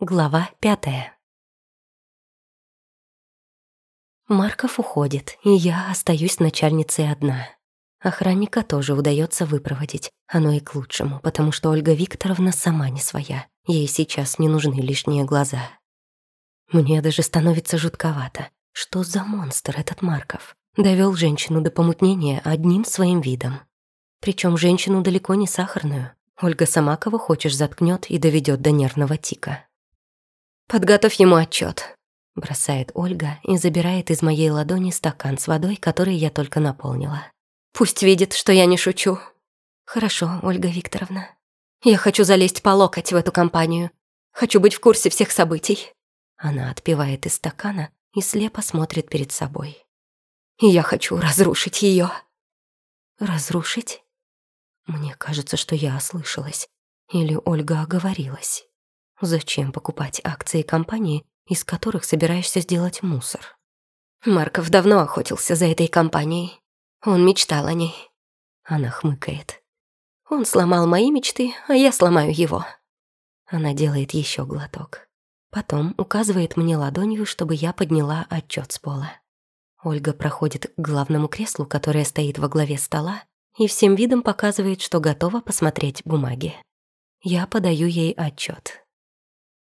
Глава пятая. Марков уходит, и я остаюсь начальницей одна. Охранника тоже удается выпроводить. Оно и к лучшему, потому что Ольга Викторовна сама не своя. Ей сейчас не нужны лишние глаза. Мне даже становится жутковато. Что за монстр этот Марков? Довел женщину до помутнения одним своим видом. Причем женщину далеко не сахарную. Ольга сама кого хочешь заткнет и доведет до нервного тика. «Подготовь ему отчет, бросает Ольга и забирает из моей ладони стакан с водой, который я только наполнила. «Пусть видит, что я не шучу». «Хорошо, Ольга Викторовна. Я хочу залезть по локоть в эту компанию. Хочу быть в курсе всех событий». Она отпивает из стакана и слепо смотрит перед собой. я хочу разрушить ее. «Разрушить?» Мне кажется, что я ослышалась. Или Ольга оговорилась. Зачем покупать акции компании, из которых собираешься сделать мусор? Марков давно охотился за этой компанией. Он мечтал о ней. Она хмыкает. Он сломал мои мечты, а я сломаю его. Она делает еще глоток. Потом указывает мне ладонью, чтобы я подняла отчет с пола. Ольга проходит к главному креслу, которое стоит во главе стола, и всем видом показывает, что готова посмотреть бумаги. Я подаю ей отчет.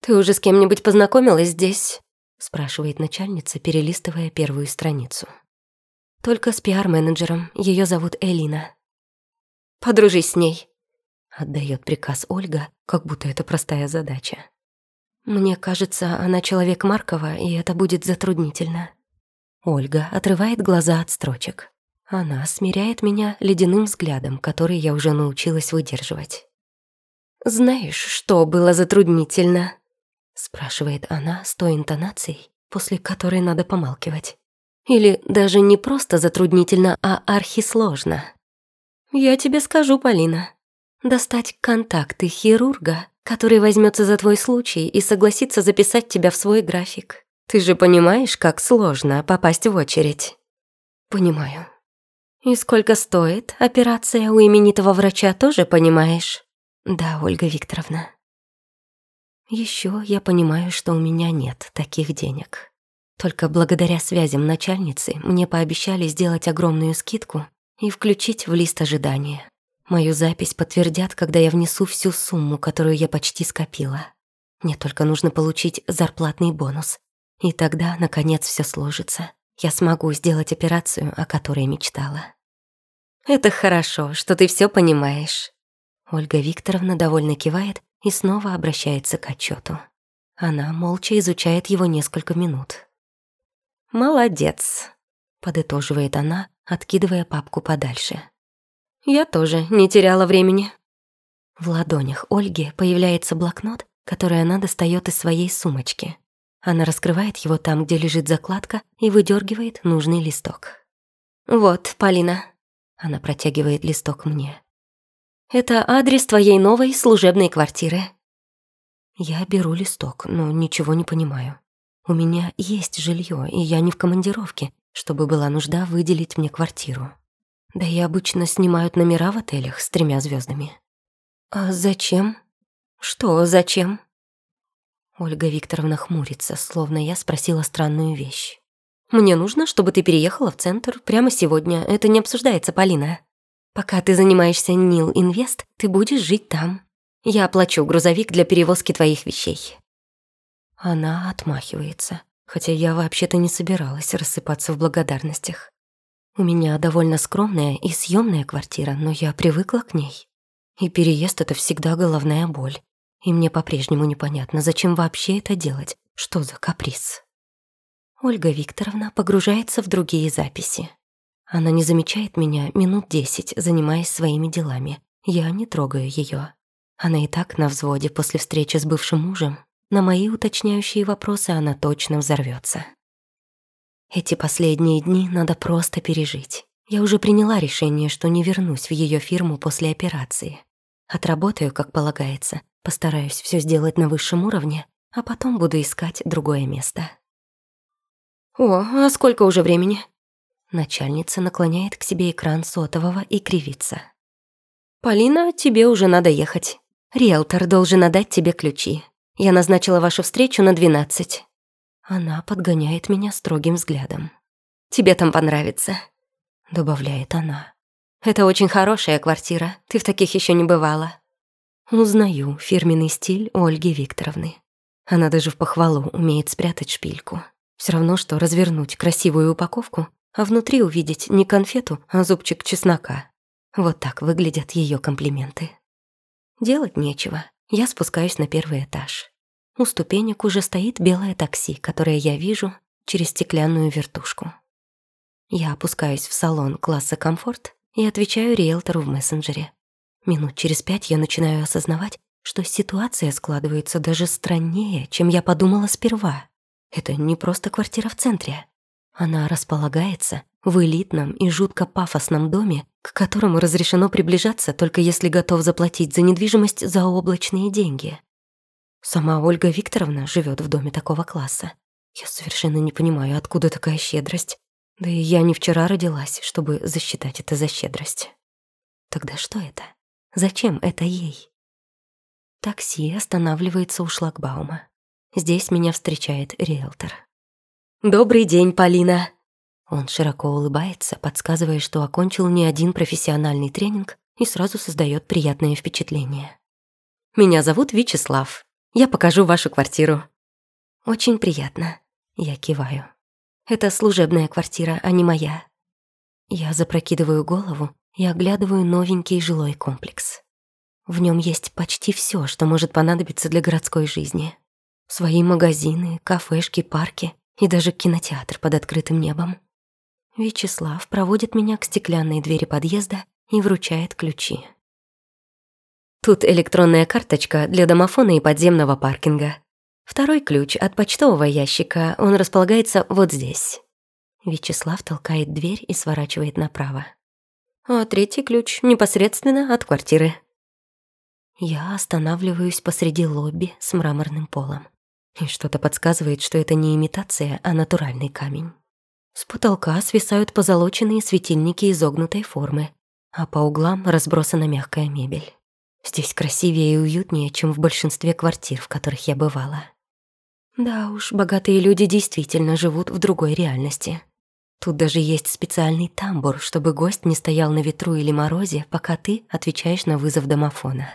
«Ты уже с кем-нибудь познакомилась здесь?» — спрашивает начальница, перелистывая первую страницу. «Только с пиар-менеджером. Ее зовут Элина». «Подружись с ней», — отдает приказ Ольга, как будто это простая задача. «Мне кажется, она человек Маркова, и это будет затруднительно». Ольга отрывает глаза от строчек. Она смиряет меня ледяным взглядом, который я уже научилась выдерживать. «Знаешь, что было затруднительно?» Спрашивает она с той интонацией, после которой надо помалкивать. Или даже не просто затруднительно, а архисложно. Я тебе скажу, Полина. Достать контакты хирурга, который возьмется за твой случай и согласится записать тебя в свой график. Ты же понимаешь, как сложно попасть в очередь? Понимаю. И сколько стоит операция у именитого врача, тоже понимаешь? Да, Ольга Викторовна. Еще я понимаю, что у меня нет таких денег. Только благодаря связям начальницы мне пообещали сделать огромную скидку и включить в лист ожидания. Мою запись подтвердят, когда я внесу всю сумму, которую я почти скопила. Мне только нужно получить зарплатный бонус. И тогда, наконец, все сложится. Я смогу сделать операцию, о которой мечтала. «Это хорошо, что ты все понимаешь». Ольга Викторовна довольно кивает и снова обращается к отчету. Она молча изучает его несколько минут. «Молодец», — подытоживает она, откидывая папку подальше. «Я тоже не теряла времени». В ладонях Ольги появляется блокнот, который она достает из своей сумочки. Она раскрывает его там, где лежит закладка, и выдергивает нужный листок. «Вот, Полина». Она протягивает листок мне. Это адрес твоей новой служебной квартиры». Я беру листок, но ничего не понимаю. У меня есть жилье, и я не в командировке, чтобы была нужда выделить мне квартиру. Да и обычно снимают номера в отелях с тремя звездами. «А зачем?» «Что зачем?» Ольга Викторовна хмурится, словно я спросила странную вещь. «Мне нужно, чтобы ты переехала в центр прямо сегодня. Это не обсуждается, Полина». Пока ты занимаешься Нил Инвест, ты будешь жить там. Я оплачу грузовик для перевозки твоих вещей». Она отмахивается, хотя я вообще-то не собиралась рассыпаться в благодарностях. У меня довольно скромная и съемная квартира, но я привыкла к ней. И переезд — это всегда головная боль. И мне по-прежнему непонятно, зачем вообще это делать, что за каприз. Ольга Викторовна погружается в другие записи. Она не замечает меня минут десять, занимаясь своими делами. Я не трогаю ее. Она и так на взводе после встречи с бывшим мужем. На мои уточняющие вопросы она точно взорвется. Эти последние дни надо просто пережить. Я уже приняла решение, что не вернусь в ее фирму после операции. Отработаю, как полагается, постараюсь все сделать на высшем уровне, а потом буду искать другое место. «О, а сколько уже времени?» Начальница наклоняет к себе экран сотового и кривится. «Полина, тебе уже надо ехать. Риэлтор должен отдать тебе ключи. Я назначила вашу встречу на двенадцать». Она подгоняет меня строгим взглядом. «Тебе там понравится», — добавляет она. «Это очень хорошая квартира, ты в таких еще не бывала». Узнаю фирменный стиль Ольги Викторовны. Она даже в похвалу умеет спрятать шпильку. Все равно, что развернуть красивую упаковку, а внутри увидеть не конфету, а зубчик чеснока. Вот так выглядят ее комплименты. Делать нечего. Я спускаюсь на первый этаж. У ступенек уже стоит белое такси, которое я вижу через стеклянную вертушку. Я опускаюсь в салон класса «Комфорт» и отвечаю риэлтору в мессенджере. Минут через пять я начинаю осознавать, что ситуация складывается даже страннее, чем я подумала сперва. Это не просто квартира в центре. Она располагается в элитном и жутко пафосном доме, к которому разрешено приближаться только если готов заплатить за недвижимость за облачные деньги. Сама Ольга Викторовна живет в доме такого класса. Я совершенно не понимаю, откуда такая щедрость. Да и я не вчера родилась, чтобы засчитать это за щедрость. Тогда что это? Зачем это ей? Такси останавливается у шлагбаума. Здесь меня встречает риэлтор. «Добрый день, Полина!» Он широко улыбается, подсказывая, что окончил не один профессиональный тренинг и сразу создает приятное впечатление. «Меня зовут Вячеслав. Я покажу вашу квартиру». «Очень приятно». Я киваю. «Это служебная квартира, а не моя». Я запрокидываю голову и оглядываю новенький жилой комплекс. В нем есть почти все, что может понадобиться для городской жизни. Свои магазины, кафешки, парки и даже кинотеатр под открытым небом. Вячеслав проводит меня к стеклянной двери подъезда и вручает ключи. Тут электронная карточка для домофона и подземного паркинга. Второй ключ от почтового ящика, он располагается вот здесь. Вячеслав толкает дверь и сворачивает направо. А третий ключ непосредственно от квартиры. Я останавливаюсь посреди лобби с мраморным полом. И что-то подсказывает, что это не имитация, а натуральный камень. С потолка свисают позолоченные светильники изогнутой формы, а по углам разбросана мягкая мебель. Здесь красивее и уютнее, чем в большинстве квартир, в которых я бывала. Да уж, богатые люди действительно живут в другой реальности. Тут даже есть специальный тамбур, чтобы гость не стоял на ветру или морозе, пока ты отвечаешь на вызов домофона.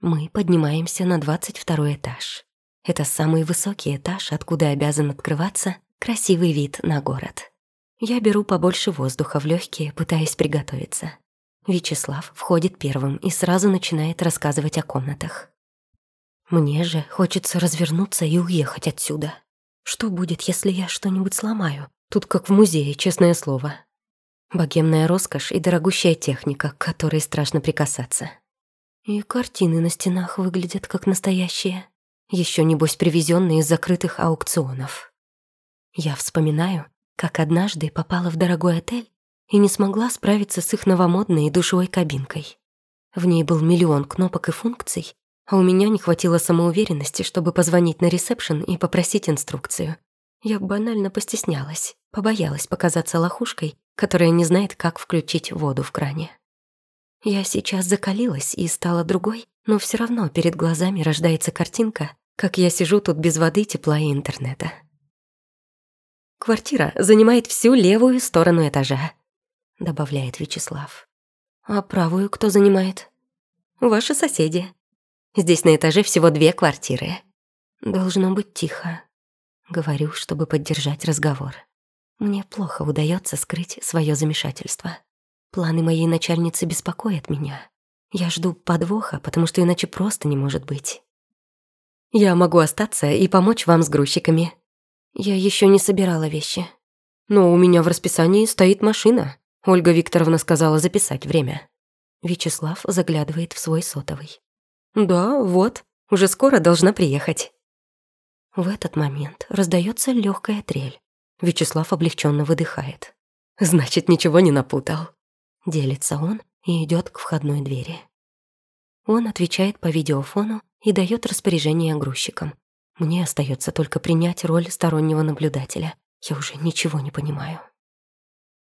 Мы поднимаемся на 22 этаж. Это самый высокий этаж, откуда обязан открываться красивый вид на город. Я беру побольше воздуха в легкие, пытаясь приготовиться. Вячеслав входит первым и сразу начинает рассказывать о комнатах. Мне же хочется развернуться и уехать отсюда. Что будет, если я что-нибудь сломаю? Тут как в музее, честное слово. Богемная роскошь и дорогущая техника, к которой страшно прикасаться. И картины на стенах выглядят как настоящие. Еще небось привезенные из закрытых аукционов. Я вспоминаю, как однажды попала в дорогой отель и не смогла справиться с их новомодной душевой кабинкой. В ней был миллион кнопок и функций, а у меня не хватило самоуверенности, чтобы позвонить на ресепшн и попросить инструкцию. Я банально постеснялась, побоялась показаться лохушкой, которая не знает, как включить воду в кране. Я сейчас закалилась и стала другой, но все равно перед глазами рождается картинка, как я сижу тут без воды, тепла и интернета. Квартира занимает всю левую сторону этажа. — добавляет Вячеслав. «А правую кто занимает?» «Ваши соседи. Здесь на этаже всего две квартиры. Должно быть тихо». Говорю, чтобы поддержать разговор. Мне плохо удается скрыть свое замешательство. Планы моей начальницы беспокоят меня. Я жду подвоха, потому что иначе просто не может быть. Я могу остаться и помочь вам с грузчиками. Я еще не собирала вещи. Но у меня в расписании стоит машина. Ольга Викторовна сказала записать время. Вячеслав заглядывает в свой сотовый. «Да, вот, уже скоро должна приехать». В этот момент раздается легкая трель. Вячеслав облегченно выдыхает. «Значит, ничего не напутал». Делится он и идет к входной двери. Он отвечает по видеофону и дает распоряжение грузчикам. Мне остается только принять роль стороннего наблюдателя. Я уже ничего не понимаю.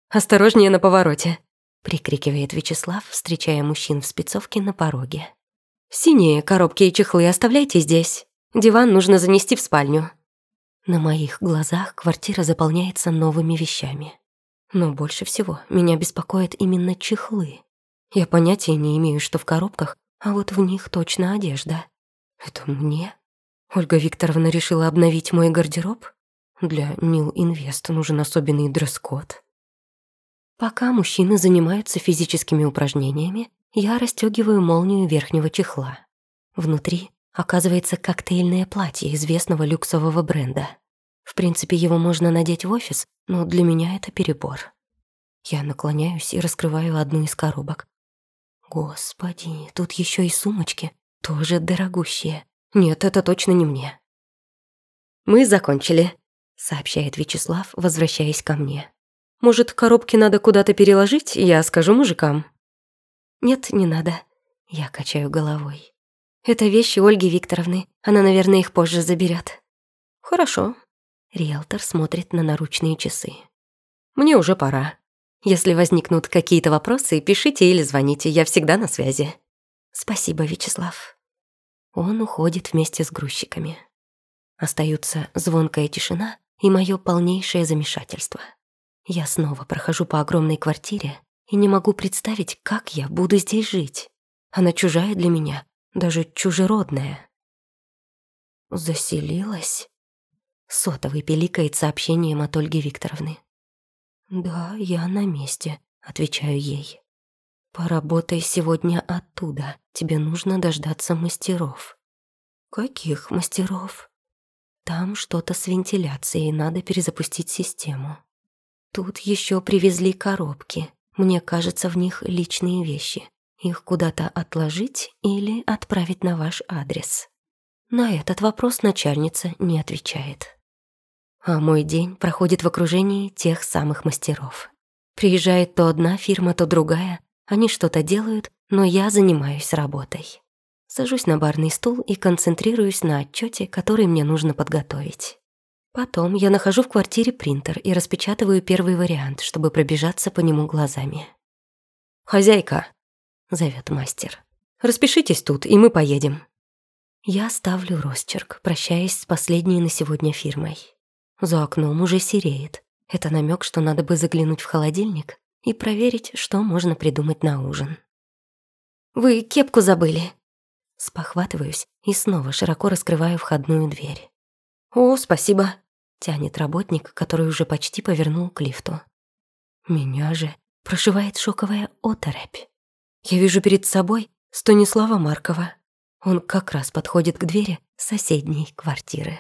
Осторожнее на повороте!» — прикрикивает Вячеслав, встречая мужчин в спецовке на пороге. Синие коробки и чехлы оставляйте здесь. Диван нужно занести в спальню». На моих глазах квартира заполняется новыми вещами. Но больше всего меня беспокоят именно чехлы. Я понятия не имею, что в коробках, а вот в них точно одежда. Это мне? Ольга Викторовна решила обновить мой гардероб? Для Нил Инвест нужен особенный дресс-код. Пока мужчины занимаются физическими упражнениями, я расстегиваю молнию верхнего чехла. Внутри оказывается коктейльное платье известного люксового бренда. В принципе, его можно надеть в офис, но для меня это перебор. Я наклоняюсь и раскрываю одну из коробок. Господи, тут еще и сумочки, тоже дорогущие. Нет, это точно не мне. «Мы закончили», — сообщает Вячеслав, возвращаясь ко мне. «Может, коробки надо куда-то переложить? Я скажу мужикам». «Нет, не надо». Я качаю головой. «Это вещи Ольги Викторовны. Она, наверное, их позже заберет. «Хорошо». Риэлтор смотрит на наручные часы. «Мне уже пора. Если возникнут какие-то вопросы, пишите или звоните. Я всегда на связи». «Спасибо, Вячеслав». Он уходит вместе с грузчиками. Остаются звонкая тишина и мое полнейшее замешательство. Я снова прохожу по огромной квартире и не могу представить, как я буду здесь жить. Она чужая для меня, даже чужеродная. Заселилась? Сотовый пиликает сообщением от Ольги Викторовны. «Да, я на месте», — отвечаю ей. «Поработай сегодня оттуда. Тебе нужно дождаться мастеров». «Каких мастеров?» Там что-то с вентиляцией, надо перезапустить систему. Тут еще привезли коробки. Мне кажется, в них личные вещи. Их куда-то отложить или отправить на ваш адрес. На этот вопрос начальница не отвечает. А мой день проходит в окружении тех самых мастеров. Приезжает то одна фирма, то другая. Они что-то делают, но я занимаюсь работой. Сажусь на барный стул и концентрируюсь на отчете, который мне нужно подготовить. Потом я нахожу в квартире принтер и распечатываю первый вариант, чтобы пробежаться по нему глазами. «Хозяйка», — зовет мастер, — «распишитесь тут, и мы поедем». Я ставлю росчерк, прощаясь с последней на сегодня фирмой. За окном уже сереет. Это намек, что надо бы заглянуть в холодильник и проверить, что можно придумать на ужин. «Вы кепку забыли», Спохватываюсь и снова широко раскрываю входную дверь. «О, спасибо!» — тянет работник, который уже почти повернул к лифту. Меня же прошивает шоковая оторопь. Я вижу перед собой Станислава Маркова. Он как раз подходит к двери соседней квартиры.